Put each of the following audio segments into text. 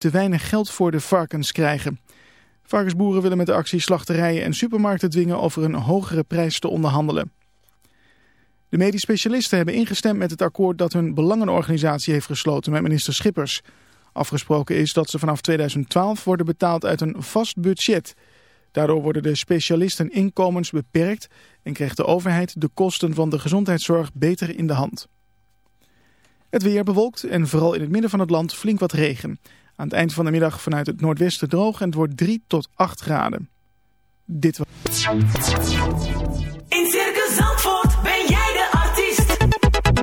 te weinig geld voor de varkens krijgen. Varkensboeren willen met de actie slachterijen en supermarkten dwingen over een hogere prijs te onderhandelen. De medisch specialisten hebben ingestemd met het akkoord dat hun belangenorganisatie heeft gesloten met minister Schippers. Afgesproken is dat ze vanaf 2012 worden betaald uit een vast budget. Daardoor worden de specialisten inkomens beperkt en krijgt de overheid de kosten van de gezondheidszorg beter in de hand. Het weer bewolkt en vooral in het midden van het land flink wat regen. Aan het eind van de middag vanuit het noordwesten droog en het wordt 3 tot 8 graden. Dit was... In Circus Zandvoort ben jij de artiest.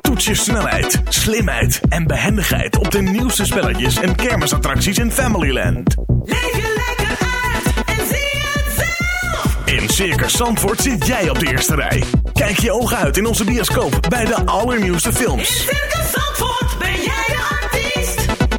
Toets je snelheid, slimheid en behendigheid op de nieuwste spelletjes en kermisattracties in Familyland. Leef je lekker uit en zie het zelf. In Circus Zandvoort zit jij op de eerste rij. Kijk je ogen uit in onze bioscoop bij de allernieuwste In films. Circus Zandvoort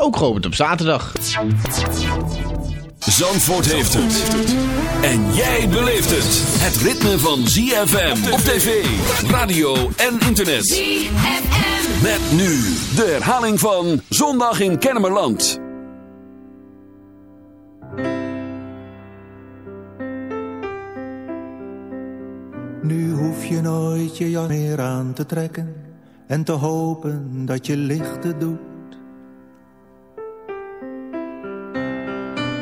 ook geopend op zaterdag. Zandvoort heeft het. En jij beleeft het. Het ritme van ZFM op tv, radio en internet. ZFM. Met nu de herhaling van Zondag in Kennemerland. Nu hoef je nooit je jas meer aan te trekken en te hopen dat je lichten doet.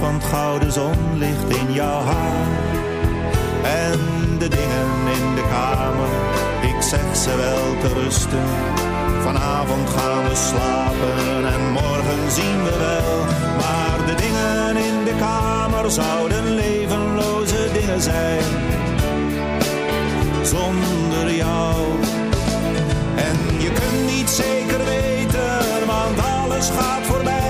van het gouden zonlicht in jouw haar. En de dingen in de kamer, ik zeg ze wel te rusten. Vanavond gaan we slapen en morgen zien we wel. Maar de dingen in de kamer zouden levenloze dingen zijn. Zonder jou. En je kunt niet zeker weten, want alles gaat voorbij.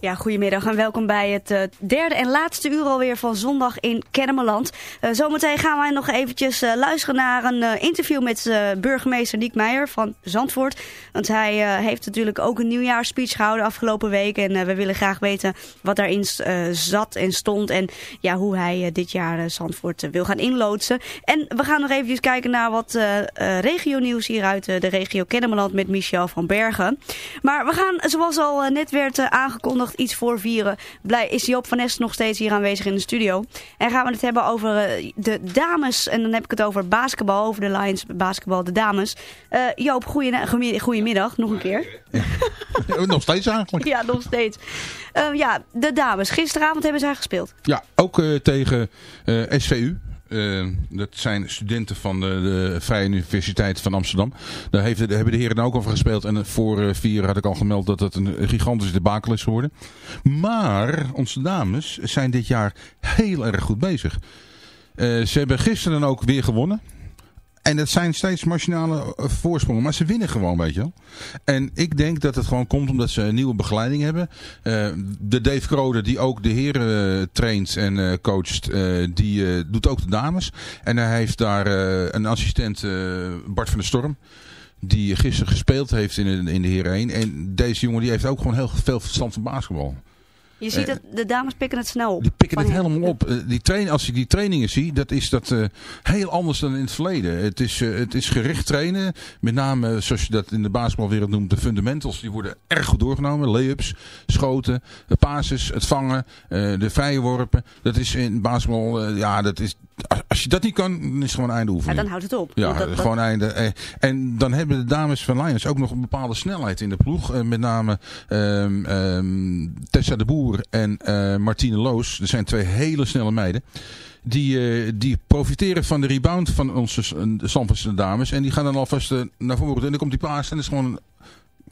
Ja, goedemiddag en welkom bij het eh, derde en laatste uur alweer van zondag in Kennemerland. Eh, zometeen gaan wij nog eventjes eh, luisteren naar een interview met burgemeester Niek Meijer van Zandvoort. Want hij heeft natuurlijk ook een nieuwjaarsspeech gehouden afgelopen week. En we willen graag weten wat daarin zat en stond en ja, hoe hij dit jaar Zandvoort wil gaan inloodsen. En we gaan nog eventjes kijken naar wat regionieuws hier uit de regio Kennemerland met Michel van Bergen. Maar we gaan, zoals al net werd eh, iets voor vieren. Blij, is Joop van Est nog steeds hier aanwezig in de studio. En gaan we het hebben over eh, de dames. En dan heb ik het over basketbal, over de Lions basketbal, de dames. Eh, Joop, goeie, goedemiddag, nog een keer. Nog steeds eigenlijk. Ja, nog steeds. Eh, ja, de dames. Gisteravond hebben zij gespeeld. Ja, ook eh, tegen SVU. Eh, dat zijn studenten van de, Vrije Universiteit van Amsterdam. Daar, heeft, hebben de heren ook over gespeeld. En voor eh, vier had ik al gemeld dat het een gigantische debakel is geworden. Maar onze dames zijn dit jaar heel erg goed bezig. Eh, ze hebben gisteren ook weer gewonnen. En dat zijn steeds marginale eh, voorsprongen. Maar ze winnen gewoon, weet je wel. En ik denk dat het gewoon komt omdat ze een nieuwe begeleiding hebben. Eh, de Dave Krode, die ook de heren eh, traint en coacht, die doet ook de dames. En hij heeft daar een assistent, Bart van der Storm. Die gisteren gespeeld heeft in de, in de heren 1. En deze jongen die heeft ook gewoon heel veel verstand van basketbal. Je ziet Eh, dat de dames pikken het snel op. Die pikken het helemaal op. Eh, Die train, als ik die trainingen zie, dat is dat eh, heel anders dan in het verleden. Het is, het is gericht trainen. Met name, zoals je dat in de basketbalwereld noemt, de fundamentals. Die worden erg goed doorgenomen. Lay-ups, schoten, de passes, het vangen, de vrije worpen. Dat is in basketbal, ja, dat is... als- je dat niet kan, dan is het gewoon einde Ja, oefening. dan houdt het op. Ja, Want dat- dat- gewoon einde. Eh, En dan hebben de dames van Lions ook nog een bepaalde snelheid in de ploeg. Eh, Met name ehm, ehm, Tessa de Boer en eh, Martine Loos. Dat zijn twee hele snelle meiden. Die, die profiteren van de rebound van onze S- de Zandvoortse dames. En die gaan dan alvast naar voren. En dan komt die paas en dat is gewoon een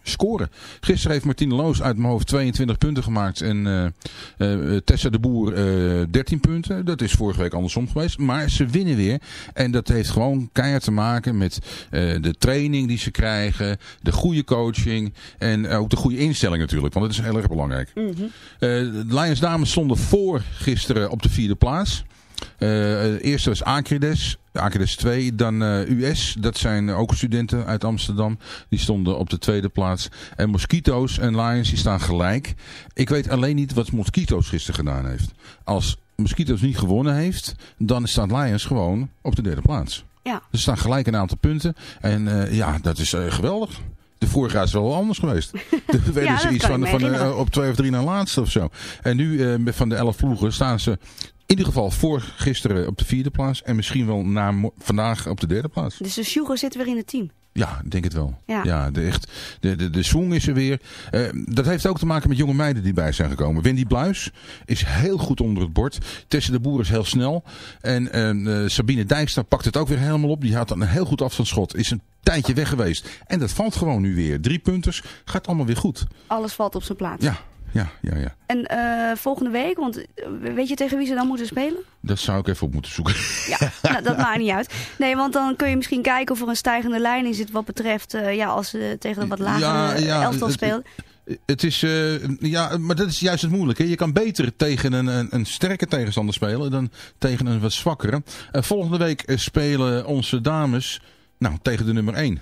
scoren. Gisteren heeft Martine Loos uit mijn hoofd 22 punten gemaakt. En eh, eh, Tessa de Boer eh 13 punten. Dat is vorige week andersom geweest. Maar ze winnen weer. En dat heeft gewoon keihard te maken met eh, de training die ze krijgen. De goede coaching. En ook de goede instelling natuurlijk. Want dat is heel erg belangrijk. Mhm. Eh, de Lions dames stonden voor gisteren op de vierde plaats. Eh, de eerste was Acrides. Acrides 2. Dan eh, US. Dat zijn ook studenten uit Amsterdam. Die stonden op de tweede plaats. En Mosquito's en Lions die staan gelijk. Ik weet alleen niet wat Mosquito's gisteren gedaan heeft. Als Mosquito's niet gewonnen heeft. Dan staat Lions gewoon op de derde plaats. Ja. Er staan gelijk een aantal punten. En eh, ja, dat is eh, geweldig. De vorige jaar is wel anders geweest. Werden Ja, ze iets van, van eh, op twee of drie na laatste of zo. En nu eh, met van de elf ploegen staan ze ieder geval voor gisteren op de vierde plaats. En misschien wel na vandaag op de derde plaats. Dus de Sjoegen zit weer in het team. Ja, ik denk het wel. Ja. de, echt, de, de, de swing is er weer. Eh, dat heeft ook te maken met jonge meiden die bij zijn gekomen. Wendy Bluis is heel goed onder het bord. Tessa de Boer is heel snel. En eh, eh, Sabine Dijkstra pakt het ook weer helemaal op. Die had dan een heel goed afstandsschot. Is een tijdje weg geweest. En dat valt gewoon nu weer. Drie punters. Gaat allemaal weer goed. Alles valt op zijn plaats. Ja, ja, ja, ja. En eh, volgende week, want eh, weet je tegen wie ze dan moeten spelen? Dat zou ik even op moeten zoeken. Ja, nou, dat maakt niet uit. Nee, want dan kun je misschien kijken of er een stijgende lijn in zit wat betreft, eh, ja, als ze tegen een wat lagere Ja, ja, elftal spelen. Het is, ja, maar dat is juist het moeilijke. Je kan beter tegen een, een, een sterke tegenstander spelen dan tegen een wat zwakkere. Volgende week spelen onze dames nou, tegen de nummer 1.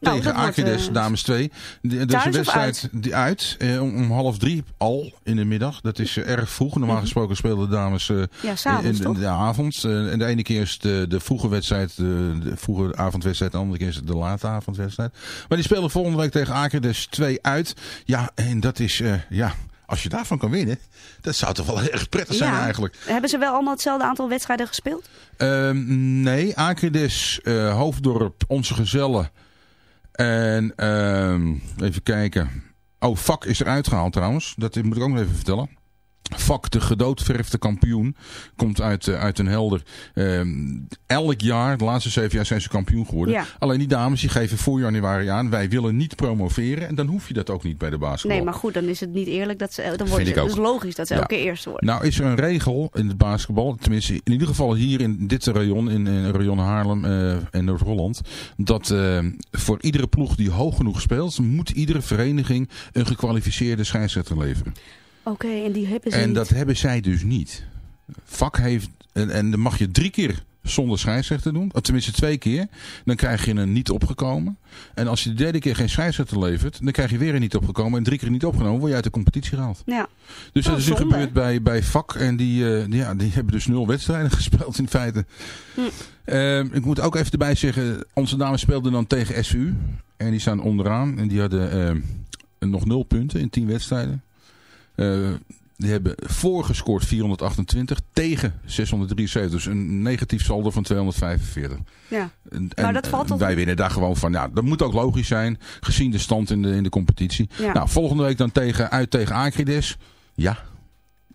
Nou, tegen dat Aquides, eh, dames 2. De, dus thuis een wedstrijd die uit, eh, om, om half drie al in de middag. Dat is eh, erg vroeg. Normaal gesproken spelen de dames eh, Mhm. Ja, in, de avond. En de ene keer is de, de vroege wedstrijd, de, de vroege avondwedstrijd. De andere keer is het de late avondwedstrijd. Maar die spelen volgende week tegen Aquides 2 uit. Ja, en dat is, ja, als je daarvan kan winnen, dat zou toch wel erg prettig zijn Ja. eigenlijk. Hebben ze wel allemaal hetzelfde aantal wedstrijden gespeeld? Ehm, nee, Acrides, eh, Hoofddorp, Onze Gezellen. En ehm, even kijken. Oh, Vak is eruit gehaald trouwens. Dat moet ik ook nog even vertellen. Vak, de gedoodverfde kampioen, komt uit, eh, uit een helder. Ehm, elk jaar, de laatste zeven jaar zijn ze kampioen geworden. Ja. Alleen die dames die geven voor januari aan, wij willen niet promoveren. En dan hoef je dat ook niet bij de basketbal. Nee, maar goed, dan is het niet eerlijk dat ze. Dan ze, ook. dus logisch dat ze Ja. elke keer eerste worden. Nou is er een regel in het basketbal, tenminste in ieder geval hier in dit rayon, in, in rayon Haarlem eh, en Noord-Holland, dat eh, voor iedere ploeg die hoog genoeg speelt, moet iedere vereniging een gekwalificeerde scheidsrechter leveren. Oké, en die hebben ze En niet. dat hebben zij dus niet. Vak heeft, en, en dan mag je drie keer zonder scheidsrechter doen, of tenminste twee keer, dan krijg je een niet opgekomen. En als je de derde keer geen scheidsrechter levert, dan krijg je weer een niet opgekomen en drie keer niet opgenomen, word je uit de competitie gehaald. Ja. Dus Oh, dat is nu zonde. gebeurd bij, bij VAK. En die, eh, die- ja, die hebben dus nul wedstrijden gespeeld in feite. Hm. Eh, ik moet ook even erbij zeggen. Onze dames speelden dan tegen SU. En die staan onderaan. En die hadden eh, nog nul punten in tien wedstrijden. Eh, die hebben voorgescoord 428 tegen 673. Dus een negatief saldo van 245. Ja. En, Maar dat valt toch wij winnen daar gewoon van. Ja, dat moet ook logisch zijn. Gezien de stand in de, in de competitie. Ja. Nou, volgende week dan tegen, uit tegen Acrides. Ja,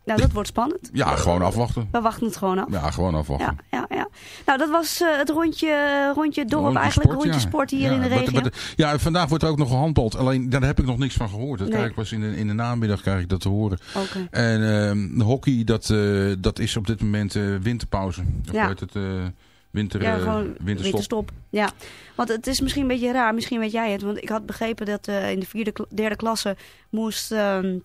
Nou, dat wordt spannend. ja, gewoon afwachten. We wachten het gewoon af. Ja, gewoon afwachten. Ja, ja, ja. Nou, dat was eh, het rondje, rondje dorp, Rondje eigenlijk sport, rondje ja. sport hier Ja, in de regio. ja, vandaag wordt er ook nog gehandbald. Alleen daar heb ik nog niks van gehoord. Dat Nee. krijg ik pas in de, in de namiddag krijg ik dat te horen. Oké. En ehm, hockey, dat, eh, dat is op dit moment eh, winterpauze. Of Ja. het? winter, Ja, gewoon winterstop. winterstop. Ja, want het is misschien een beetje raar, misschien weet jij het. Want ik had begrepen dat in de vierde, derde klasse moest ehm,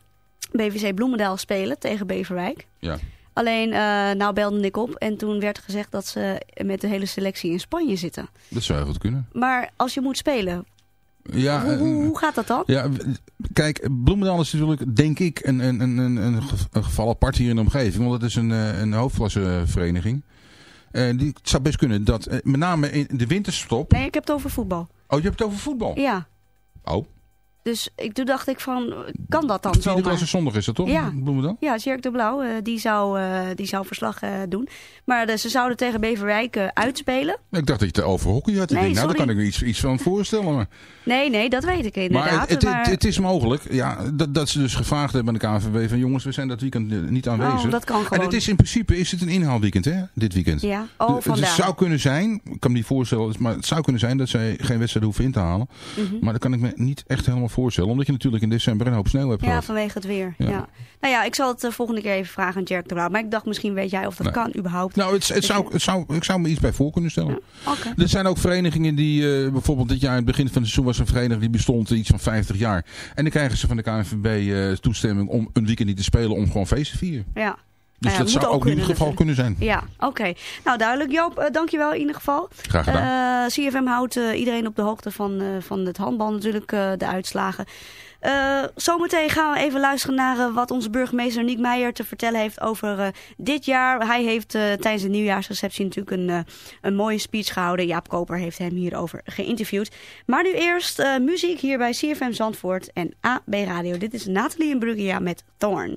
BVC Bloemendaal spelen tegen Beverwijk. Ja. Alleen, eh, nou belde ik op en toen werd gezegd dat ze met de hele selectie in Spanje zitten. Dat zou heel goed kunnen. Maar als je moet spelen, Ja, hoe, eh, hoe, hoe gaat dat dan? Ja, kijk, Bloemendaal is natuurlijk, denk ik, een, een, een, een, een ge- een geval apart hier in de omgeving. Want het is een, eh, een hoofdklassevereniging. En die, het zou best kunnen dat, met name in de winterstop... Nee, ik heb het over voetbal. Oh, je hebt het over voetbal? Ja, Oh, dus ik, toen dacht ik van, kan dat dan zomaar? klasse zondag is dat toch? Ja. Bloemendaal? Ja, Tjerk de Blauw, eh, die, zou, eh, die zou verslag eh, doen. Maar ze zouden tegen Beverwijk uitspelen. Ik dacht dat je het over hockey had. Ik Nee, denk, nou, daar kan ik me iets, iets van voorstellen. Maar, Nee, nee, dat weet ik inderdaad. maar, het, het, maar- het is mogelijk ja, dat, dat ze dus gevraagd hebben aan de KNVB van jongens, we zijn dat weekend niet aanwezig. Oh, dat kan En gewoon. het is in principe is het een inhaalweekend, hè, dit weekend. Ja, oh, Dus het vandaar. zou kunnen zijn, ik kan me niet voorstellen, maar het zou kunnen zijn dat zij geen wedstrijd hoeven in te halen. Mhm. Maar dat kan ik me niet echt helemaal voorstellen, omdat je natuurlijk in december een hoop sneeuw hebt Ja, gehad. vanwege het weer. Ja. Ja. Nou ja, ik zal het de volgende keer even vragen aan Tjerk de Blauw. Maar ik dacht, misschien weet jij of dat Nee. kan überhaupt. Nou, het, het zou, het zou, ik zou me iets bij voor kunnen stellen. Oké. Er zijn ook verenigingen die, eh, bijvoorbeeld dit jaar, in het begin van het seizoen was een vereniging die bestond iets van 50 jaar. En dan krijgen ze van de KNVB eh, toestemming om een weekend niet te spelen om gewoon feest te vieren. Ja. Dus ja, dat zou ook ook in ieder geval kunnen zijn. Ja, oké. Nou, duidelijk. Joop, eh, dankjewel in ieder geval. Graag gedaan. Eh, CFM houdt eh, iedereen op de hoogte van, van het handbal natuurlijk, de uitslagen. Zometeen gaan we even luisteren naar wat onze burgemeester Niek Meijer te vertellen heeft over dit jaar. Hij heeft tijdens de nieuwjaarsreceptie natuurlijk een, een mooie speech gehouden. Jaap Koper heeft hem hierover geïnterviewd. Maar nu eerst muziek hier bij CFM Zandvoort en AB Radio. Dit is Nathalie en Bruggia met Thorn.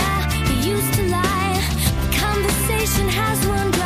nation has one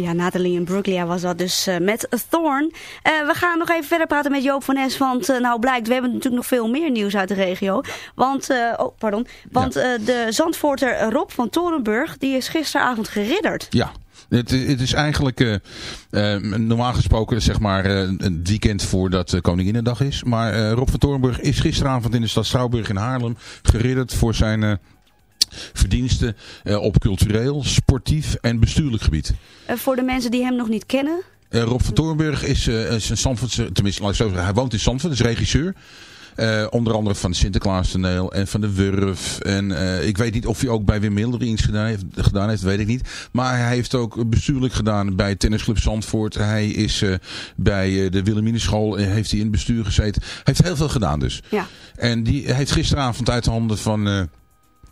Ja, Nathalie en Brooklyn was dat dus eh, met Thorn. Eh, we gaan nog even verder praten met Joop van Nes. Want eh, nou blijkt, we hebben natuurlijk nog veel meer nieuws uit de regio. Want, oh pardon. Want de Zandvoorter Rob van Torenburg, die is gisteravond geridderd. Ja. Het, het is eigenlijk normaal gesproken zeg maar een weekend voordat Koninginnedag is. Maar Rob van Torenburg is gisteravond in de stad Schouwburg in Haarlem geridderd voor zijn verdiensten eh, op cultureel, sportief en bestuurlijk gebied. Eh, voor de mensen die hem nog niet kennen. Eh, Rob van Torenburg is, is een Zandvoortse, tenminste laat ik zo zeggen, hij woont in Zandvoort, is regisseur. Onder andere van Sinterklaas toneel en van de Wurf. En ik weet niet of hij ook bij Wim Hilder iets gedaan heeft, gedaan heeft, weet ik niet. Maar hij heeft ook bestuurlijk gedaan bij Tennisclub Zandvoort. Hij is bij de Wilhelminenschool, heeft hij in het bestuur gezeten. Hij heeft heel veel gedaan dus. Ja. En die heeft gisteravond uit de handen van...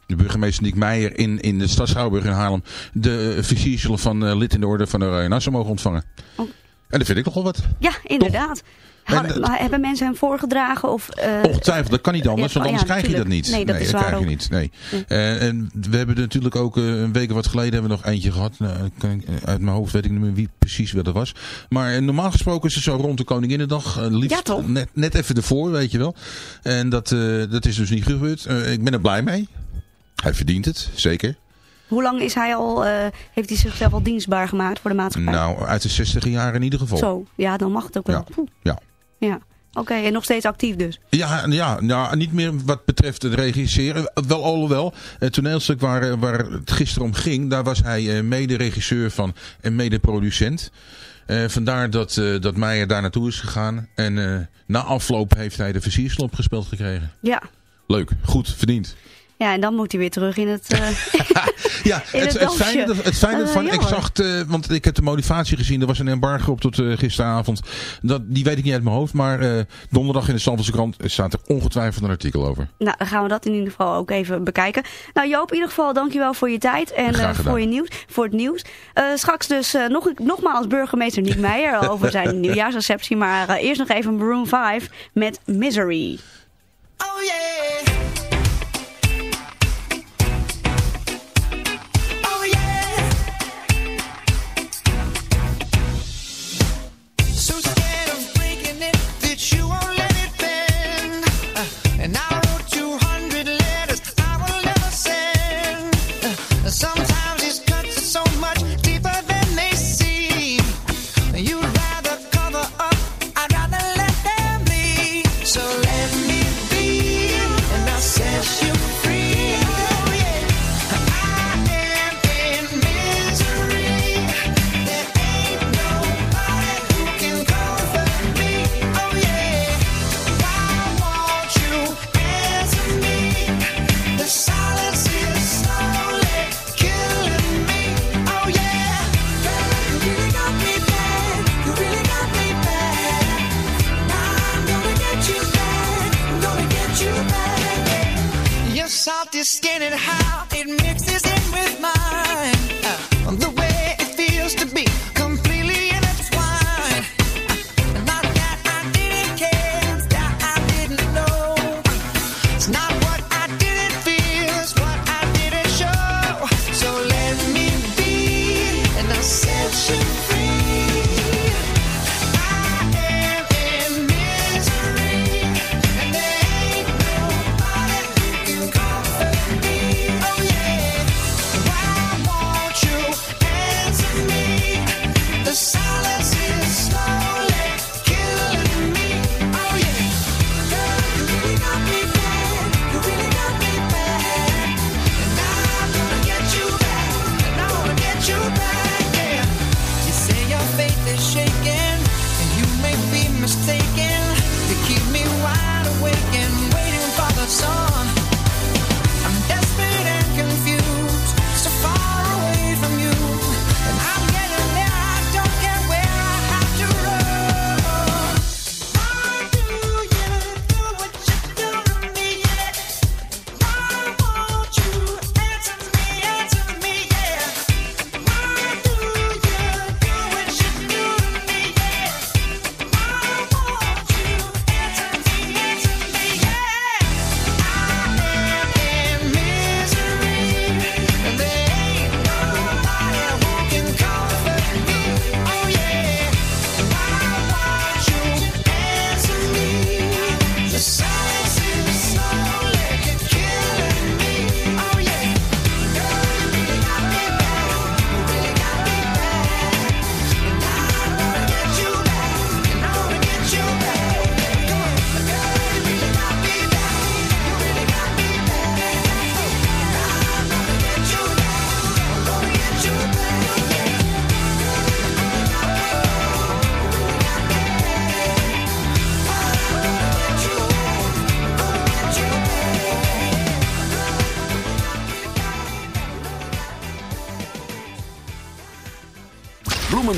eh, de burgemeester Niek Meijer in, in de stad Schouwburg in Haarlem de uh, versierselen van eh, lid in de orde van de Oranje Nassau mogen ontvangen. Oh. En dat vind ik nogal wat. Ja, inderdaad. Hadden- maar hebben mensen hem voorgedragen? Of, eh, Ongetwijfeld, dat kan niet anders, ja, want anders ja, krijg je dat niet. Nee, dat is waar krijg je niet. Nee. En, en we hebben natuurlijk ook eh, een week of wat geleden hebben we nog eentje gehad. Nou, kan ik, eh, uit mijn hoofd weet ik niet meer wie precies wat dat was. Maar eh, normaal gesproken is het zo rond de Koninginnedag. eh, liefst Ja, toch? Net, net even ervoor, weet je wel. En dat, eh, dat is dus niet gebeurd. Eh, ik ben er blij mee. Hij verdient het, zeker. Hoe lang is hij al, eh, heeft hij zichzelf al dienstbaar gemaakt voor de maatschappij? Nou, uit de 60 jaren in ieder geval. Zo, ja, dan mag het ook wel. Ja. Ja. Ja. Oké, en nog steeds actief dus. Ja, ja, nou, niet meer wat betreft het regisseren. Wel alhoewel, het toneelstuk waar, waar het gisteren om ging, daar was hij eh, mede-regisseur van en mede-producent. Eh, vandaar dat, dat Meijer daar naartoe is gegaan. En na afloop heeft hij de versierslop gespeeld gekregen. Ja. Leuk, goed, verdiend. Ja, en dan moet hij weer terug in het... eh, Ja, In het, het het fijne, het fijne Eh, het, eh, want ik heb de motivatie gezien, er was een embargo op tot eh, gisteravond. Dat, die weet ik niet uit mijn hoofd, maar eh, donderdag in de Stamfordse krant staat er ongetwijfeld een artikel over. nou, dan gaan we dat in ieder geval ook even bekijken. Nou Joop, in ieder geval dankjewel voor je tijd en eh, voor, je nieuws, voor het nieuws. Eh, straks dus eh, nog, nogmaals burgemeester Niek Meijer over zijn nieuwjaarsreceptie. Maar eh, eerst nog even Maroon 5 met Misery. Oh yeah. just getting high.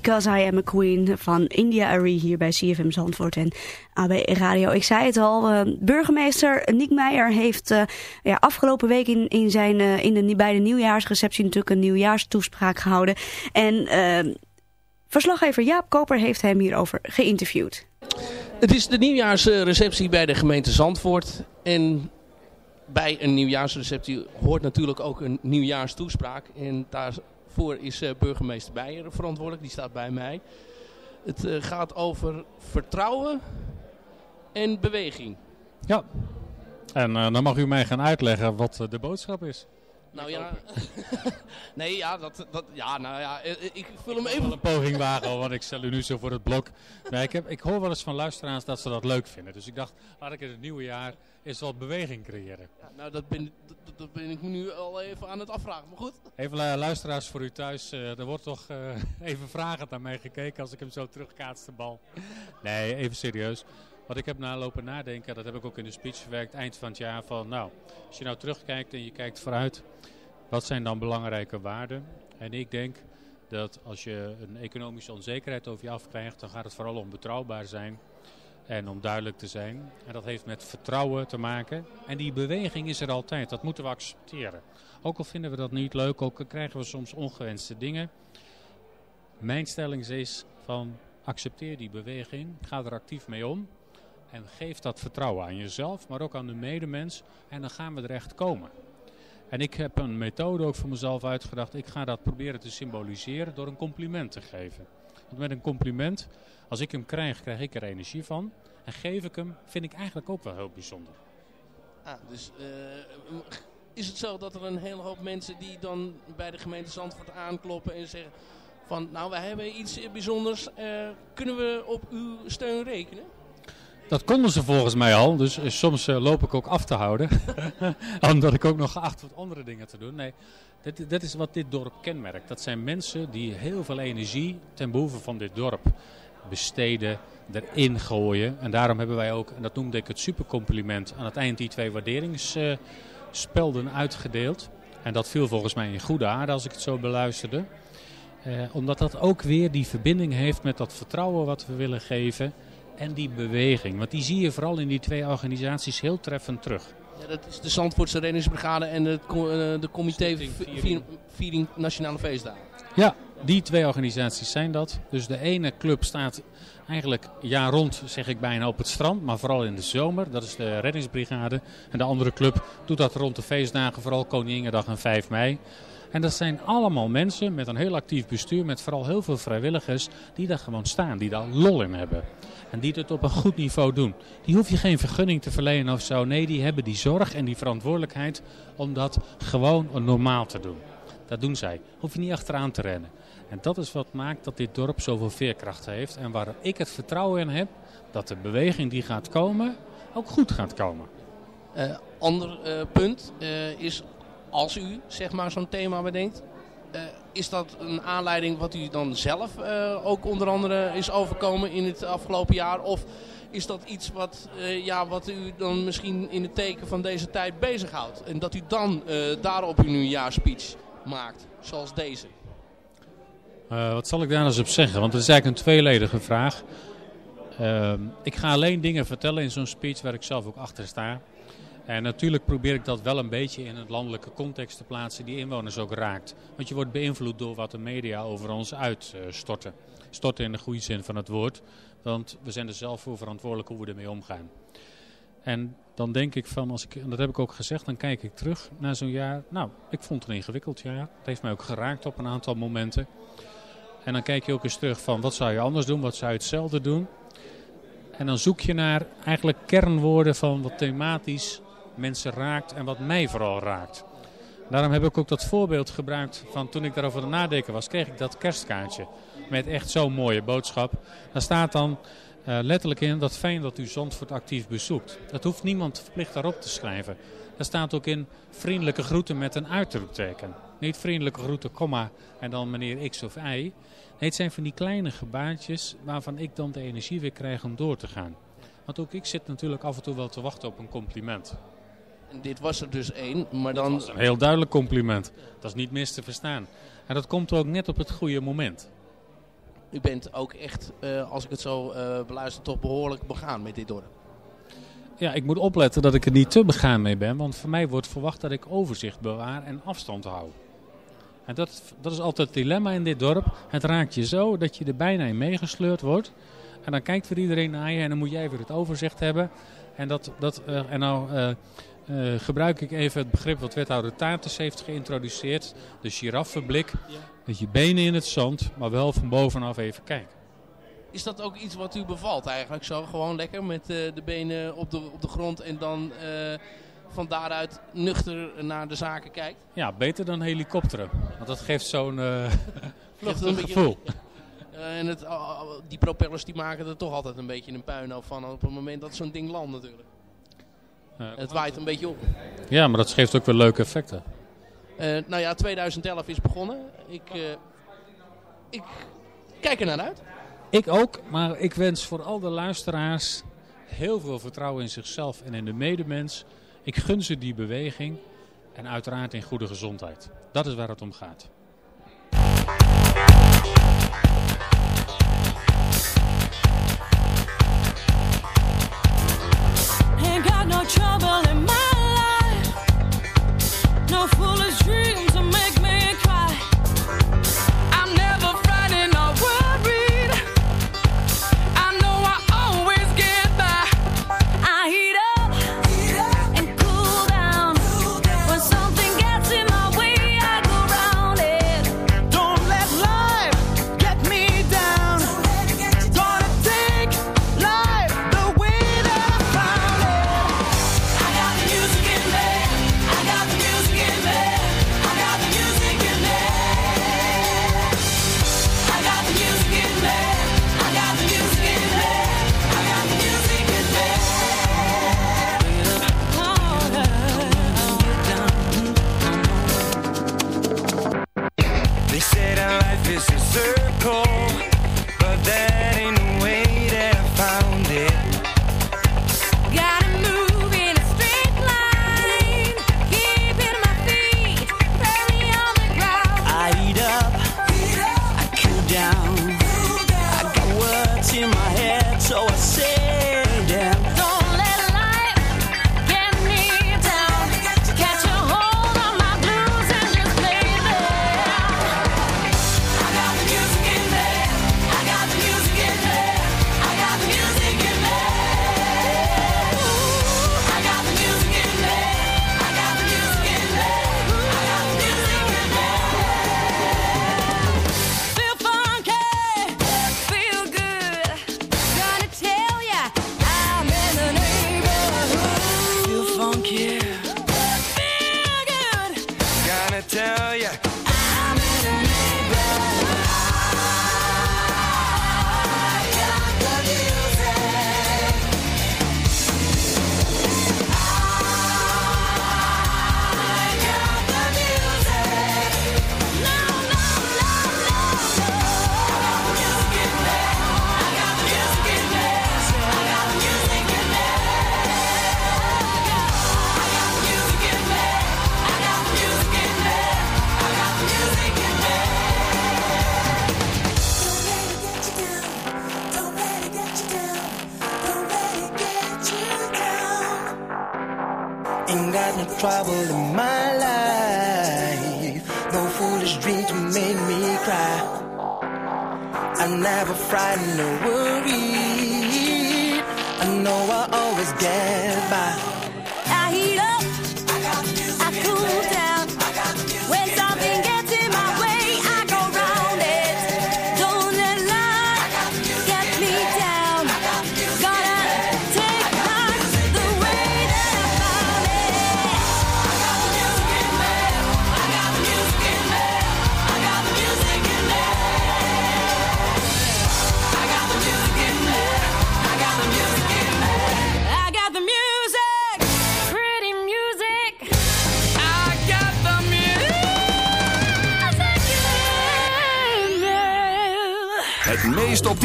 Because I Am a Queen van India Arie hier bij CFM Zandvoort en AB Radio. Ik zei het al, eh, burgemeester Niek Meijer heeft eh, ja, afgelopen week in, zijn, eh, in de, bij de nieuwjaarsreceptie natuurlijk een nieuwjaarstoespraak gehouden. En verslaggever Jaap Koper heeft hem hierover geïnterviewd. Het is de nieuwjaarsreceptie bij de gemeente Zandvoort. En bij een nieuwjaarsreceptie hoort natuurlijk ook een nieuwjaarstoespraak. En is eh, burgemeester Beijer verantwoordelijk. Die staat bij mij. Het eh, gaat over vertrouwen en beweging. Ja. En eh, dan mag u mij gaan uitleggen wat de boodschap is. Nou ja, nee, ja, dat, dat, ja, nou ja, eh, eh, ik vul hem Ik even wil een poging wagen, want ik stel u nu zo voor het blok. Nee, ik, heb, ik hoor wel eens van luisteraars dat ze dat leuk vinden. Dus ik dacht, laat ik in het nieuwe jaar eens wat beweging creëren. Ja, nou, dat ben, dat, dat ben ik nu al even aan het afvragen. Maar goed. Even eh, luisteraars voor u thuis. er wordt toch even vragend naar mij gekeken als ik hem zo terugkaats de bal. Nee, even serieus. Wat ik heb na lopen nadenken, dat heb ik ook in de speech verwerkt eind van het jaar. Van, nou, als je nou terugkijkt en je kijkt vooruit, wat zijn dan belangrijke waarden? En ik denk dat als je een economische onzekerheid over je afkrijgt, dan gaat het vooral om betrouwbaar zijn en om duidelijk te zijn. En dat heeft met vertrouwen te maken. En die beweging is er altijd, dat moeten we accepteren. Ook al vinden we dat niet leuk, ook al krijgen we soms ongewenste dingen. Mijn stelling is van Accepteer die beweging, ga er actief mee om. En geef dat vertrouwen aan jezelf, maar ook aan de medemens. En dan gaan we er echt komen. En ik heb een methode ook voor mezelf uitgedacht. Ik ga dat proberen te symboliseren door een compliment te geven. Want met een compliment, als ik hem krijg, krijg ik er energie van. En geef ik hem, vind ik eigenlijk ook wel heel bijzonder. Ah, dus eh, is het zo dat er een hele hoop mensen die dan bij de gemeente Zandvoort aankloppen en zeggen van nou wij hebben iets bijzonders, eh, kunnen we op uw steun rekenen? Dat konden ze volgens mij al, dus soms eh, loop ik ook af te houden. Omdat ik ook nog geacht word andere dingen te doen. Nee, dat, dat is wat dit dorp kenmerkt. Dat zijn mensen die heel veel energie ten behoeve van dit dorp besteden, erin gooien. En daarom hebben wij ook, en dat noemde ik het supercompliment, aan het eind die twee waarderingsspelden uitgedeeld. En dat viel volgens mij in goede aarde als ik het zo beluisterde. Eh, omdat dat ook weer die verbinding heeft met dat vertrouwen wat we willen geven en die beweging. Want die zie je vooral in die twee organisaties heel treffend terug. Ja, dat is de Zandvoortse reddingsbrigade en het, co- eh, de comité viering, viering Nationale Feestdagen. Ja, die twee organisaties zijn dat. Dus de ene club staat eigenlijk jaar rond, zeg ik bijna, op het strand. Maar vooral in de zomer. Dat is de reddingsbrigade. En de andere club doet dat rond de feestdagen, vooral Koninginnedag en 5 mei. En dat zijn allemaal mensen met een heel actief bestuur, met vooral heel veel vrijwilligers, die daar gewoon staan, die daar lol in hebben. En die het op een goed niveau doen. Die hoef je geen vergunning te verlenen of zo. Nee, die hebben die zorg en die verantwoordelijkheid om dat gewoon normaal te doen. Dat doen zij. Hoef je niet achteraan te rennen. En dat is wat maakt dat dit dorp zoveel veerkracht heeft. En waar ik het vertrouwen in heb dat de beweging die gaat komen, ook goed gaat komen. Eh, ander eh, punt eh, is, als u zeg maar zo'n thema bedenkt, eh, is dat een aanleiding wat u dan zelf eh, ook onder andere is overkomen in het afgelopen jaar? Of is dat iets wat, eh, ja, wat u dan misschien in het teken van deze tijd bezighoudt? En dat u dan daarop uw nieuwjaarspeech maakt, zoals deze? Wat zal ik daar nou eens op zeggen? Want het is eigenlijk een tweeledige vraag. Ik ga alleen dingen vertellen in zo'n speech waar ik zelf ook achter sta. En natuurlijk probeer ik dat wel een beetje in het landelijke context te plaatsen die inwoners ook raakt. Want je wordt beïnvloed door wat de media over ons uitstorten. Storten in de goede zin van het woord. Want we zijn er zelf voor verantwoordelijk hoe we ermee omgaan. En dan denk ik van, als ik, en dat heb ik ook gezegd, dan kijk ik terug naar zo'n jaar. Nou, ik vond het een ingewikkeld jaar. Het heeft mij ook geraakt op een aantal momenten. En dan kijk je ook eens terug van, wat zou je anders doen? Wat zou je hetzelfde doen? En dan zoek je naar eigenlijk kernwoorden van wat thematisch mensen raakt en wat mij vooral raakt. Daarom heb ik ook dat voorbeeld gebruikt van toen ik daarover aan nadenken was, kreeg ik dat kerstkaartje. Met echt zo'n mooie boodschap. Daar staat dan eh, letterlijk in dat fijn dat u Zandvoort actief bezoekt. Dat hoeft niemand verplicht daarop te schrijven. Daar staat ook in vriendelijke groeten met een uitroepteken. Niet vriendelijke groeten, komma en dan meneer X of Y. Nee, het zijn van die kleine gebaartjes waarvan ik dan de energie weer krijg om door te gaan. Want ook ik zit natuurlijk af en toe wel te wachten op een compliment. En dit was er dus één, maar dan... Een heel duidelijk compliment. Dat is niet mis te verstaan. En dat komt ook net op het goede moment. U bent ook echt, eh, als ik het zo eh, beluister, toch behoorlijk begaan met dit dorp. Ja, ik moet opletten dat ik er niet te begaan mee ben. Want van mij wordt verwacht dat ik overzicht bewaar en afstand hou. En dat, dat is altijd het dilemma in dit dorp. Het raakt je zo dat je er bijna in meegesleurd wordt. En dan kijkt weer iedereen naar je en dan moet jij weer het overzicht hebben. En, dat, dat, eh, en nou eh, gebruik ik even het begrip wat wethouder Tatus heeft geïntroduceerd. De giraffenblik. Met je benen in het zand, maar wel van bovenaf even kijken. Is dat ook iets wat u bevalt eigenlijk zo? Gewoon lekker met eh, de benen op de, op de grond en dan eh, van daaruit nuchter naar de zaken kijkt? Ja, beter dan helikopteren. Want dat geeft zo'n een gevoel. En het, die propellers die maken er toch altijd een beetje een puinhoop van op het moment dat zo'n ding landt natuurlijk. Het waait een beetje op. Ja, maar dat geeft ook weer leuke effecten. Eh, nou ja, 2011 is begonnen. Ik, eh, ik kijk er naar uit. Ik ook, maar ik wens voor al de luisteraars heel veel vertrouwen in zichzelf en in de medemens. Ik gun ze die beweging en uiteraard in goede gezondheid. Dat is waar het om gaat. Ain't got no trouble in my life. No foolish dreams to make me cry. I'm never frightened or worried. I know I always get.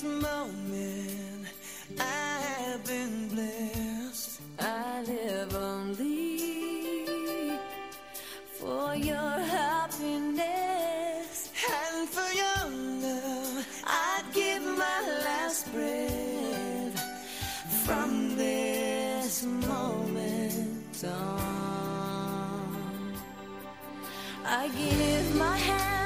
this moment I have been blessed. I live only for your happiness And for your love. I'd give my last breath From this moment on. I give my hand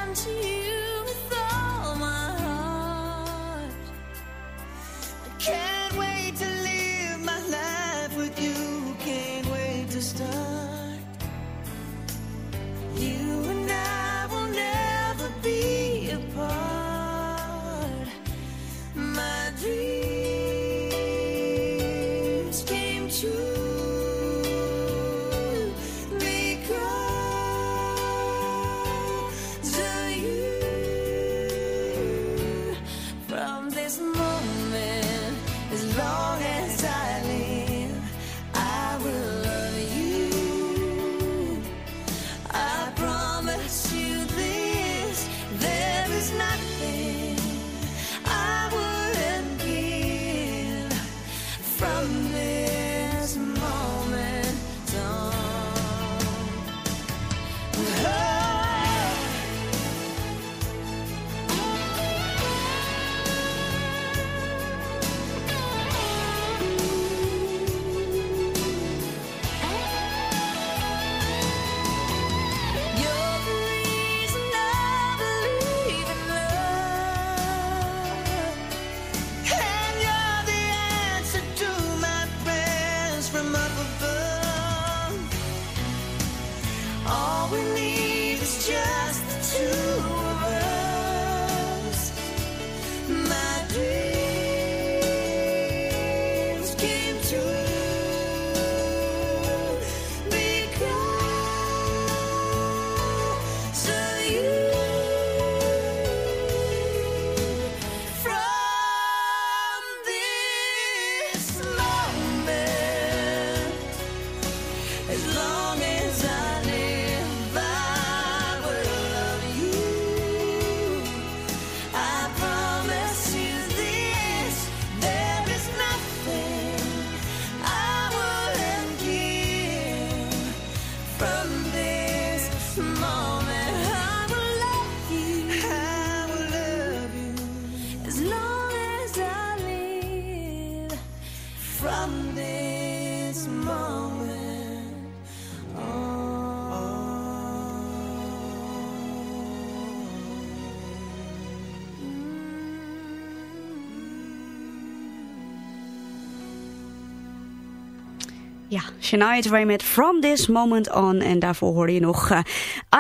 Ja, Shania Twain met From This Moment On. En daarvoor hoorde je nog eh,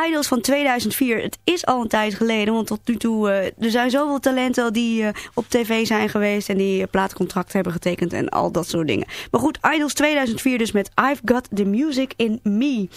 Idols van 2004. Het is al een tijd geleden, want tot nu toe... eh, er zijn zoveel talenten die eh, op tv zijn geweest... en die uh, plaatcontract hebben getekend en al dat soort dingen. Maar goed, Idols 2004 dus met I've Got The Music In Me.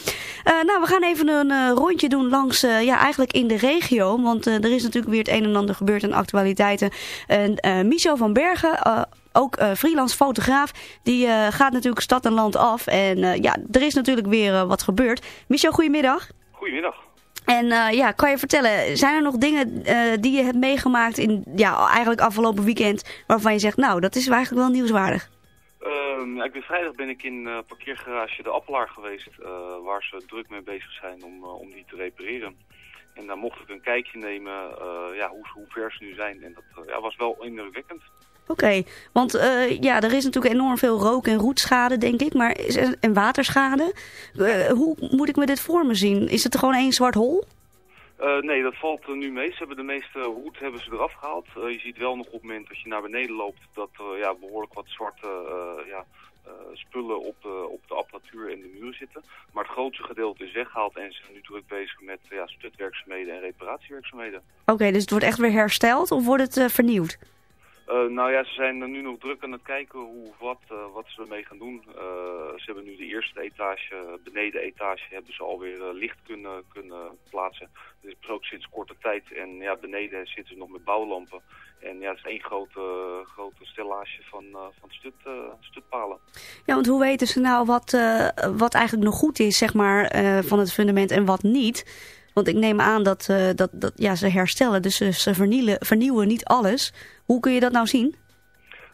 Nou, we gaan even een rondje doen langs... ja, eigenlijk in de regio. Want er is natuurlijk weer het een en ander gebeurd aan actualiteiten. En Michel van Bergen... ook eh, freelance fotograaf, die eh, gaat natuurlijk stad en land af. En eh, ja, er is natuurlijk weer wat gebeurd. Michel, goedemiddag. Goedemiddag. En ja, kan je vertellen, zijn er nog dingen die je hebt meegemaakt in, ja, eigenlijk afgelopen weekend, waarvan je zegt, nou, dat is eigenlijk wel nieuwswaardig? Ehm, ik ben vrijdag ben ik in parkeergarage De Appelaar geweest, waar ze druk mee bezig zijn om, om die te repareren. En daar mocht ik een kijkje nemen ja, hoe, hoe ver ze nu zijn. En dat ja, was wel indrukwekkend. Oké, want eh, ja, er is natuurlijk enorm veel rook- en roetschade, denk ik, maar is en waterschade. Eh, hoe moet ik me dit voor me zien? Is het gewoon één zwart hol? Eh, nee, dat valt er nu mee. Ze hebben de meeste roet hebben ze eraf gehaald. Eh, je ziet wel nog op het moment dat je naar beneden loopt dat er ja, behoorlijk wat zwarte ja, spullen op de, op de apparatuur en de muur zitten. Maar het grootste gedeelte is weggehaald en ze zijn nu druk bezig met ja, stutwerkzaamheden en reparatiewerkzaamheden. Oké, dus het wordt echt weer hersteld of wordt het vernieuwd? Eh, nou ja, ze zijn nu nog druk aan het kijken hoe wat, eh, wat ze ermee gaan doen. Eh, ze hebben nu de eerste etage, beneden etage, hebben ze alweer licht kunnen, kunnen plaatsen. Dat is ook sinds korte tijd. En ja, beneden zitten ze nog met bouwlampen. En ja, het is één grote, grote stellage van, van stut, stutpalen. Ja, want hoe weten ze nou wat, wat eigenlijk nog goed is, zeg maar, van het fundament en wat niet? Want ik neem aan dat, dat, dat ja, ze herstellen, dus ze vernielen, vernieuwen niet alles. Hoe kun je dat nou zien?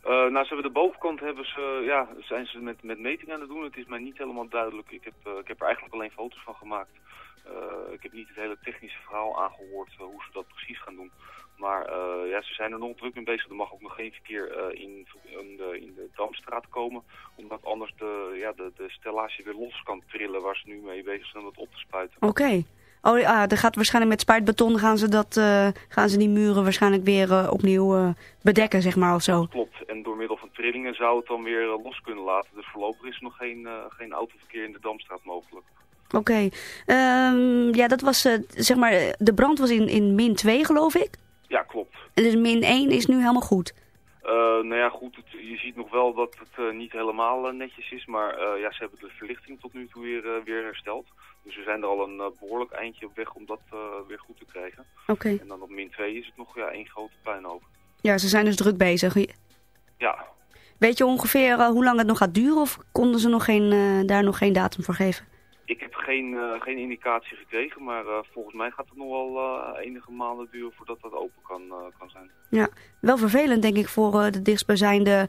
Eh, nou, ze hebben de bovenkant hebben ze, ja, zijn ze met, met metingen aan het doen. Het is mij niet helemaal duidelijk. Ik heb, eh, ik heb er eigenlijk alleen foto's van gemaakt. Eh, ik heb niet het hele technische verhaal aangehoord eh, hoe ze dat precies gaan doen. Maar ja, ze zijn er nog druk mee bezig. Er mag ook nog geen verkeer in, in, de, in de Damstraat komen. Omdat anders de, ja, de, de stellage weer los kan trillen waar ze nu mee bezig zijn om dat op te spuiten. Oké. Oh ja, er gaat waarschijnlijk met spuitbeton gaan ze, dat, eh, gaan ze die muren waarschijnlijk weer eh, opnieuw eh, bedekken, zeg maar, of zo. Klopt. En door middel van trillingen zou het dan weer los kunnen laten. Dus voorlopig is er nog geen, geen autoverkeer in de Damstraat mogelijk. Oké. Ehm, ja, dat was, zeg maar, de brand was in, in min 2, geloof ik. Ja, klopt. En dus min 1 is nu helemaal goed. Eh, nou ja, goed, het- je ziet nog wel dat het eh, niet helemaal eh, netjes is, maar ja, ze hebben de verlichting tot nu toe weer, weer hersteld. Dus we zijn er al een eh, behoorlijk eindje op weg om dat weer goed te krijgen. Oké. En dan op min 2 is het nog ja, één grote puinhoop. Ja, ze zijn dus druk bezig. Ja, Weet je ongeveer hoe lang het nog gaat duren of konden ze nog geen, daar nog geen datum voor geven? Ik heb geen, eh, geen indicatie gekregen, maar eh, volgens mij gaat het nog wel eh, enige maanden duren voordat dat open kan, kan zijn. Ja, wel vervelend denk ik voor de dichtstbijzijnde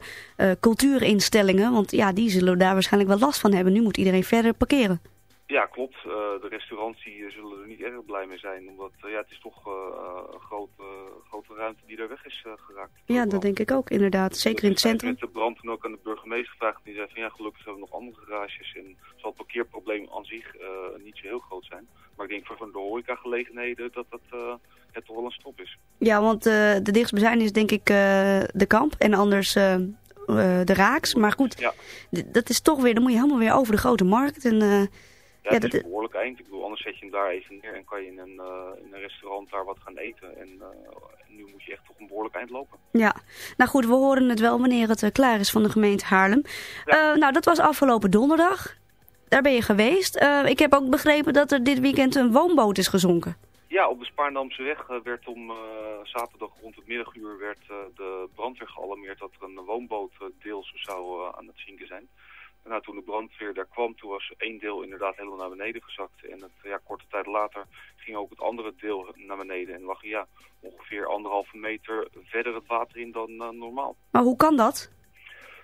cultuurinstellingen. Want ja, die zullen daar waarschijnlijk wel last van hebben. Nu moet iedereen verder parkeren. Ja, klopt. Eh, de restaurants die, eh, zullen er niet erg blij mee zijn, omdat eh, ja, het is toch een grote, grote ruimte die er weg is geraakt. Ja, dat denk ik ook inderdaad. Zeker in het centrum. Met de brand en ook aan de burgemeester gevraagd. Die zei van ja, gelukkig hebben we nog andere garages. En zal het parkeerprobleem aan zich niet zo heel groot zijn. Maar ik denk voor van de horecagelegenheden dat dat het toch wel een stop is. Ja, want de dichtstbijzijnde is denk ik de kamp en anders de raaks. Maar goed, Ja, dat is toch weer, dan moet je helemaal weer over de grote markt. En, ja, dat- is een behoorlijk eind. Ik bedoel, anders zet je hem daar even neer en kan je in een, eh, in een restaurant daar wat gaan eten. En eh, nu moet je echt toch een behoorlijk eind lopen. Ja, nou goed, we horen het wel wanneer het eh, klaar is van de gemeente Haarlem. Nou, dat was afgelopen donderdag. Daar ben je geweest. Ik heb ook begrepen dat er dit weekend een woonboot is gezonken. Ja, op de Spaarndamse weg werd om zaterdag rond het middaguur werd, de brandweer gealarmeerd dat er een woonboot deels zou aan het zinken zijn. Nou, toen de brandweer daar kwam, toen was één deel inderdaad helemaal naar beneden gezakt. En het, ja, korte tijd later ging ook het andere deel naar beneden. En lag ja, ongeveer anderhalve meter verder het water in dan eh, normaal. Maar hoe kan dat?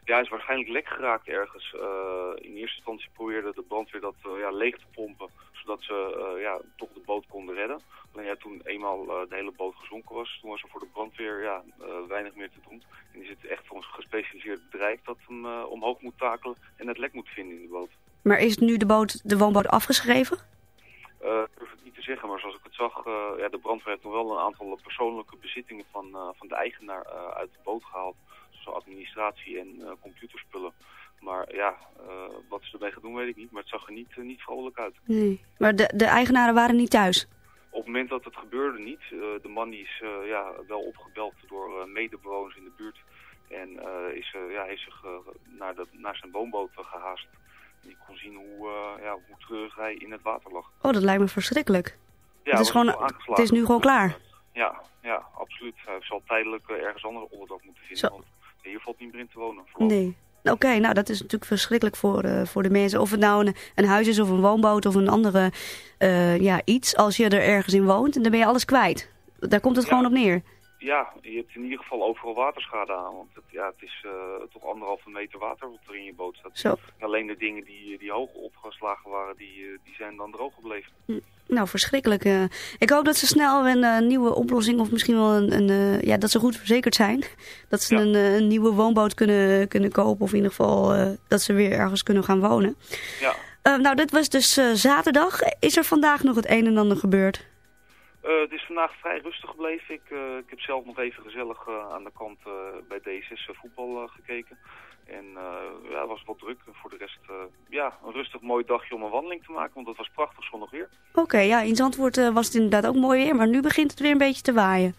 Ja, hij is waarschijnlijk lek geraakt ergens. Eh, in eerste instantie probeerde de brandweer dat eh, ja, leeg te pompen, zodat ze eh, ja, toch de boot konden redden. Alleen ja, toen eenmaal de hele boot gezonken was, toen was er voor de brandweer ja, weinig meer te doen. En is het echt voor een gespecialiseerd bedrijf dat hem omhoog moet takelen en het lek moet vinden in de boot. Maar is nu de, boot, de woonboot afgeschreven? Te zeggen, maar zoals ik het zag, eh, ja, de brandweer heeft nog wel een aantal persoonlijke bezittingen van, eh, van de eigenaar eh, uit de boot gehaald. Zoals administratie en computerspullen. Maar ja, wat ze ermee gaan doen weet ik niet, maar het zag er niet, niet vrolijk uit. Nee. Maar de, de eigenaren waren niet thuis? Op het moment dat het gebeurde niet, de man die is ja, wel opgebeld door medebewoners in de buurt. En is, ja, heeft zich naar, de, naar zijn woonboot eh, gehaast. Die kon zien hoe, eh, ja, hoe treurig hij in het water lag. Oh, dat lijkt me verschrikkelijk. Ja, het, is gewoon, het is nu gewoon klaar. Ja, ja, absoluut. Hij zal tijdelijk eh, ergens anders onderdak moeten vinden. Zo. Want hier valt niet meer in te wonen. Nee. Oké, nou dat is natuurlijk verschrikkelijk voor, eh, voor de mensen. Of het nou een, een huis is of een woonboot of een andere ja, iets. Als je er ergens in woont, dan ben je alles kwijt. Daar komt het gewoon op neer. Ja, je hebt in ieder geval overal waterschade aan. Want het, ja, het is eh, toch anderhalve meter water wat er in je boot staat. Zo. Alleen de dingen die, die hoog opgeslagen waren, die, eh, die zijn dan droog gebleven. Nou, verschrikkelijk. eh. ik hoop dat ze snel een nieuwe oplossing of misschien wel een, een ja, dat ze goed verzekerd zijn. Dat ze een, een nieuwe woonboot kunnen, kunnen kopen of in ieder geval dat ze weer ergens kunnen gaan wonen. Ja. Nou, dit was dus zaterdag. Is er vandaag nog het een en ander gebeurd? Eh, het is vandaag vrij rustig gebleven. Ik, eh, ik heb zelf nog even gezellig eh, aan de kant bij D6 voetbal gekeken. En ja, het was wat druk. Voor de rest, ja, een rustig mooi dagje om een wandeling te maken. Want het was prachtig zonnig weer. Oké, ja, in Zandvoort was het inderdaad ook mooi weer, maar nu begint het weer een beetje te waaien.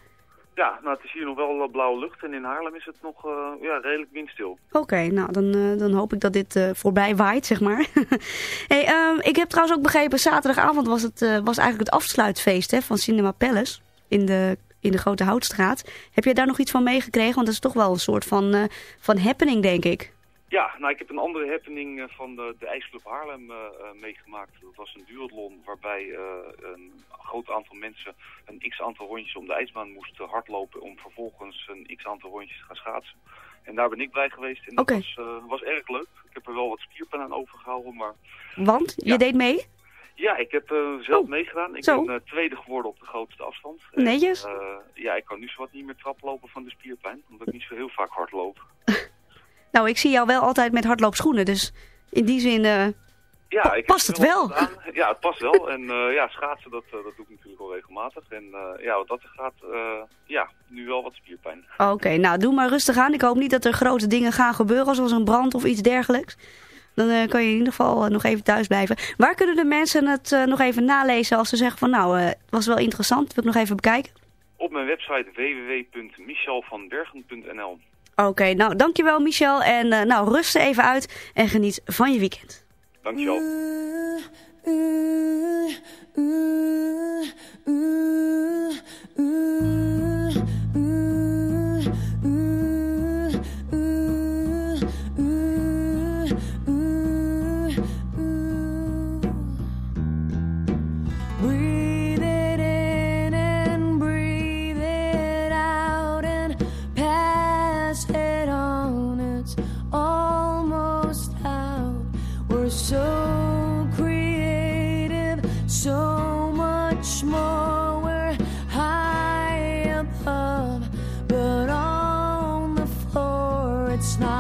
Ja, nou het is hier nog wel eh, blauwe lucht. En in Haarlem is het nog eh, ja, redelijk windstil. Oké, nou dan, eh, dan hoop ik dat dit voorbij waait, zeg maar. hey, ehm, ik heb trouwens ook begrepen, zaterdagavond was, het, was eigenlijk het afsluitfeest hè, van Cinema Palace in de, in de Grote Houtstraat. Heb jij daar nog iets van meegekregen? Want dat is toch wel een soort van, van happening, denk ik. Ja, nou ik heb een andere happening eh, van de, de IJsclub Haarlem eh, eh, meegemaakt. Dat was een duathlon waarbij een groot aantal mensen een x aantal rondjes om de ijsbaan moesten hardlopen om vervolgens een x aantal rondjes te gaan schaatsen. En daar ben ik bij geweest en dat was, was erg leuk. Ik heb er wel wat spierpijn aan overgehouden, maar Want je deed mee? ja, ik heb zelf meegedaan. Ik Oh, zo. ben tweede geworden op de grootste afstand. Netjes. eh, ja, ik kan nu zo wat niet meer traplopen van de spierpijn, omdat ik niet zo heel vaak hard loop. Nou, ik zie jou wel altijd met hardloopschoenen, dus in die zin... eh, Ja, ik past het wel? aan. Ja, het past wel. En eh, ja, schaatsen, dat, eh, dat doe ik natuurlijk wel regelmatig. En ja, wat dat gaat, ja, nu wel wat spierpijn. Oké, nou doe maar rustig aan. Ik hoop niet dat er grote dingen gaan gebeuren, zoals een brand of iets dergelijks. Dan kan je in ieder geval nog even thuis blijven. Waar kunnen de mensen het nog even nalezen als ze zeggen van nou, het was wel interessant, wil ik nog even bekijken? Op mijn website www.michelvanbergen.nl Oké, nou dankjewel Michel en eh, nou rust er even uit en geniet van je weekend. Dankjewel. Breathe almost out. We're so creative, so much more. We're high above, but on the floor, it's not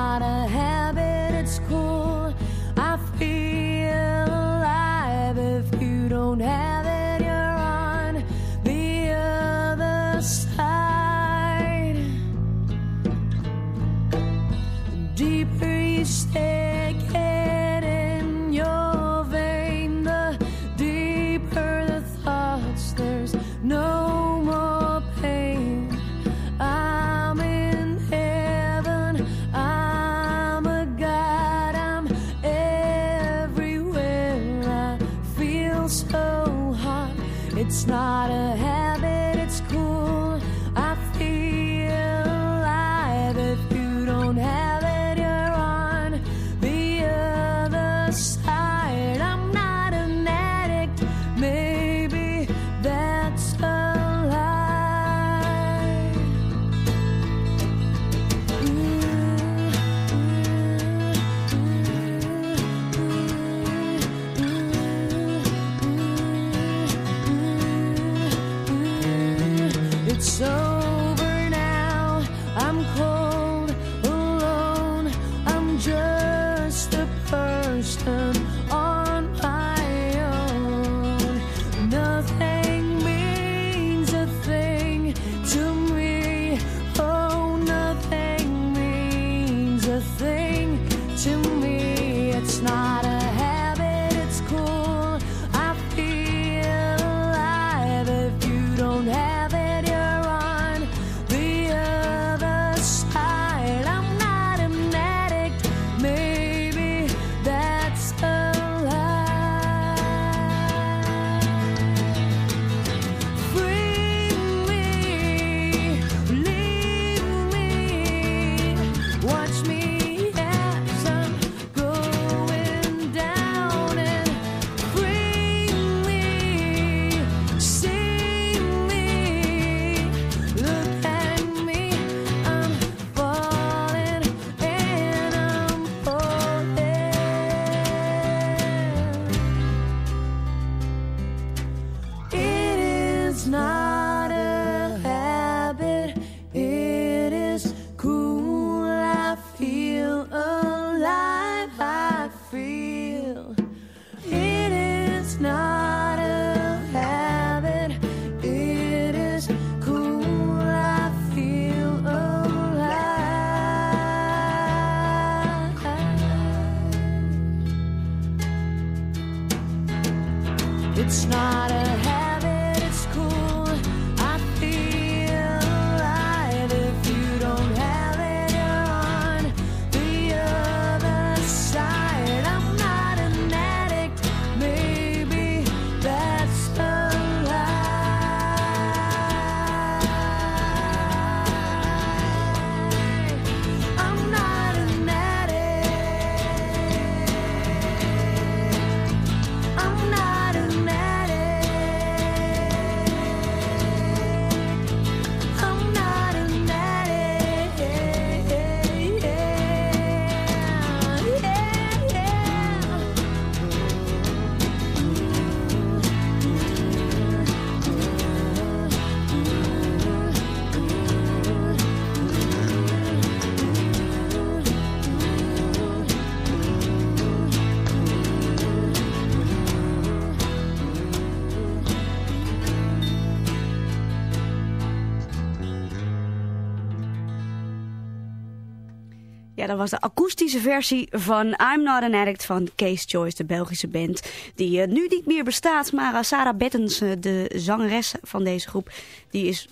dat was de akoestische versie van I'm Not an Addict van Case Choice, de Belgische band. Die eh, nu niet meer bestaat, maar uh, Sarah Bettens, uh, de zangeres van deze groep, die is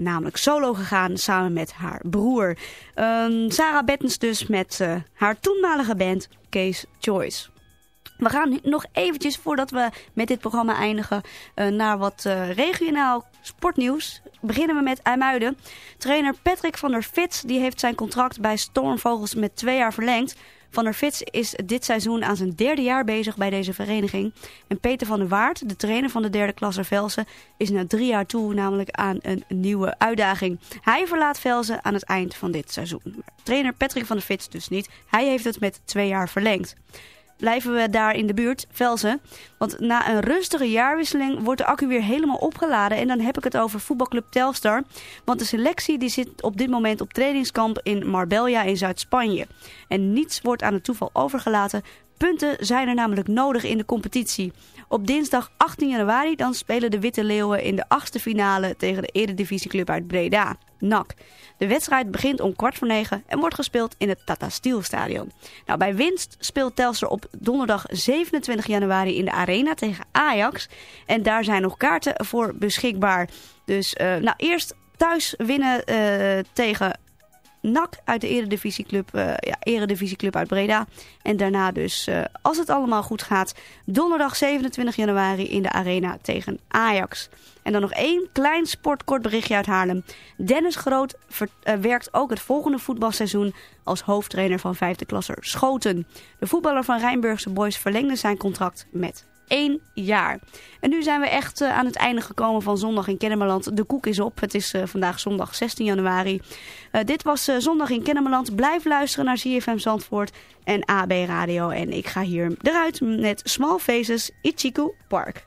namelijk solo gegaan samen met haar broer. Um, Sarah Bettens dus met haar toenmalige band Case Choice. We gaan nog eventjes, voordat we met dit programma eindigen, uh, naar wat regionaal sportnieuws. Beginnen we met IJmuiden. Trainer Patrick van der Fits die heeft zijn contract bij Stormvogels met twee jaar verlengd. Van der Fits is dit seizoen aan zijn derde jaar bezig bij deze vereniging. En Peter van der Waard, de trainer van de derde klasse Velsen, is na drie jaar toe namelijk aan een nieuwe uitdaging. Hij verlaat Velsen aan het eind van dit seizoen. Trainer Patrick van der Fits dus niet. Hij heeft het met twee jaar verlengd. Blijven we daar in de buurt, Velsen. Want na een rustige jaarwisseling wordt de accu weer helemaal opgeladen. En dan heb ik het over voetbalclub Telstar. Want de selectie die zit op dit moment op trainingskamp in Marbella in Zuid-Spanje. En niets wordt aan het toeval overgelaten. Punten zijn er namelijk nodig in de competitie. Op dinsdag 18 januari dan spelen de Witte Leeuwen in de achtste finale tegen de Eredivisieclub uit Breda, De wedstrijd begint om kwart voor negen en wordt gespeeld in het Tata Steel Stadion. Nou, bij winst speelt Telstar op donderdag 27 januari in de Arena tegen Ajax. En daar zijn nog kaarten voor beschikbaar. Dus uh, nou, eerst thuis winnen uh, tegen NAC uit de Eredivisieclub, uh, ja, Eredivisieclub uit Breda. En daarna dus, uh, als het allemaal goed gaat, donderdag 27 januari in de Arena tegen Ajax. En dan nog één klein sportkort berichtje uit Haarlem. Dennis Groot uh, werkt ook het volgende voetbalseizoen als hoofdtrainer van vijfde klasser Schoten. De voetballer van Rijnburgse Boys verlengde zijn contract met één jaar. En nu zijn we echt uh, aan het einde gekomen van zondag in Kennemerland. De koek is op. Het is uh, vandaag zondag 16 januari. Uh, dit was zondag in Kennemerland. Blijf luisteren naar ZFM Zandvoort en AB Radio. En ik ga hier eruit met Small Faces Ichiku Park.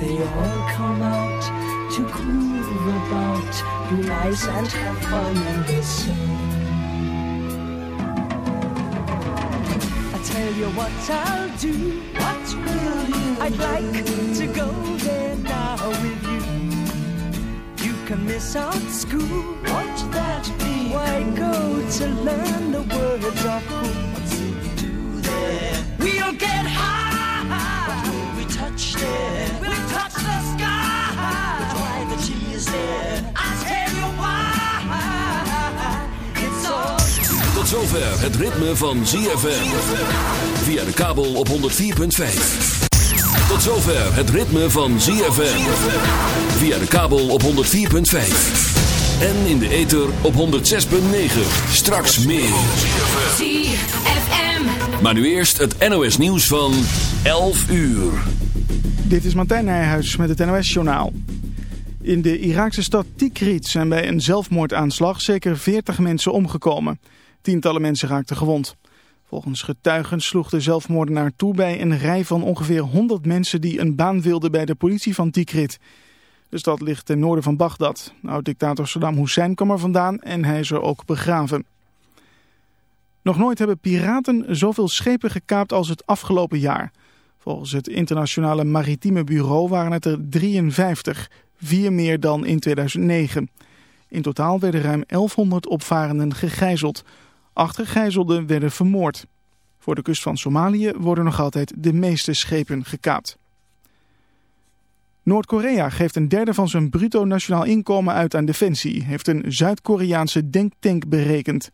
They all come out to groove about, be nice and have fun the sun. I tell you what I'll do. What will you? I'd like to go there now with you. Can miss out school. Won't that be? Why go to learn the words of cool? What's it do there? We'll get high. What will we touch there? We'll touch the sky. But why the tears there? I'll tell you why. It's all Tot zover het ritme van ZFM. Via de kabel op 104.5. Tot zover het ritme van ZFM. Via de kabel op 104.5. En in de ether op 106.9. Straks meer. ZFM. Maar nu eerst het NOS nieuws van 11 uur. Dit is Martijn Nijhuis met het NOS-journaal. In de Iraakse stad Tikrit zijn bij een zelfmoordaanslag zeker 40 mensen omgekomen. Tientallen mensen raakten gewond. Volgens getuigen sloeg de zelfmoordenaar toe bij een rij van ongeveer 100 mensen die een baan wilden bij de politie van Tikrit. De stad ligt ten noorden van Bagdad. Oud-dictator Saddam Hussein kwam er vandaan en hij is er ook begraven. Nog nooit hebben piraten zoveel schepen gekaapt als het afgelopen jaar. Volgens het Internationale Maritieme Bureau waren het er 53, vier meer dan in 2009. In totaal werden ruim 1100 opvarenden gegijzeld. Acht gegijzelden werden vermoord. Voor de kust van Somalië worden nog altijd de meeste schepen gekaapt. Noord-Korea geeft een derde van zijn bruto nationaal inkomen uit aan defensie, heeft een Zuid-Koreaanse denktank berekend.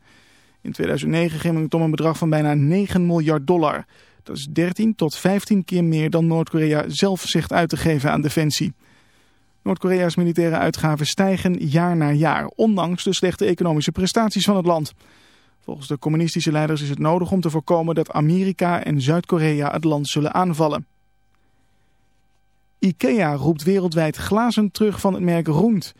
In 2009 ging het om een bedrag van bijna 9 miljard dollar. Dat is 13 tot 15 keer meer dan Noord-Korea zelf zegt uit te geven aan defensie. Noord-Korea's militaire uitgaven stijgen jaar na jaar, ondanks de slechte economische prestaties van het land. Volgens de communistische leiders is het nodig om te voorkomen dat Amerika en Zuid-Korea het land zullen aanvallen. IKEA roept wereldwijd glazen terug van het merk Roent.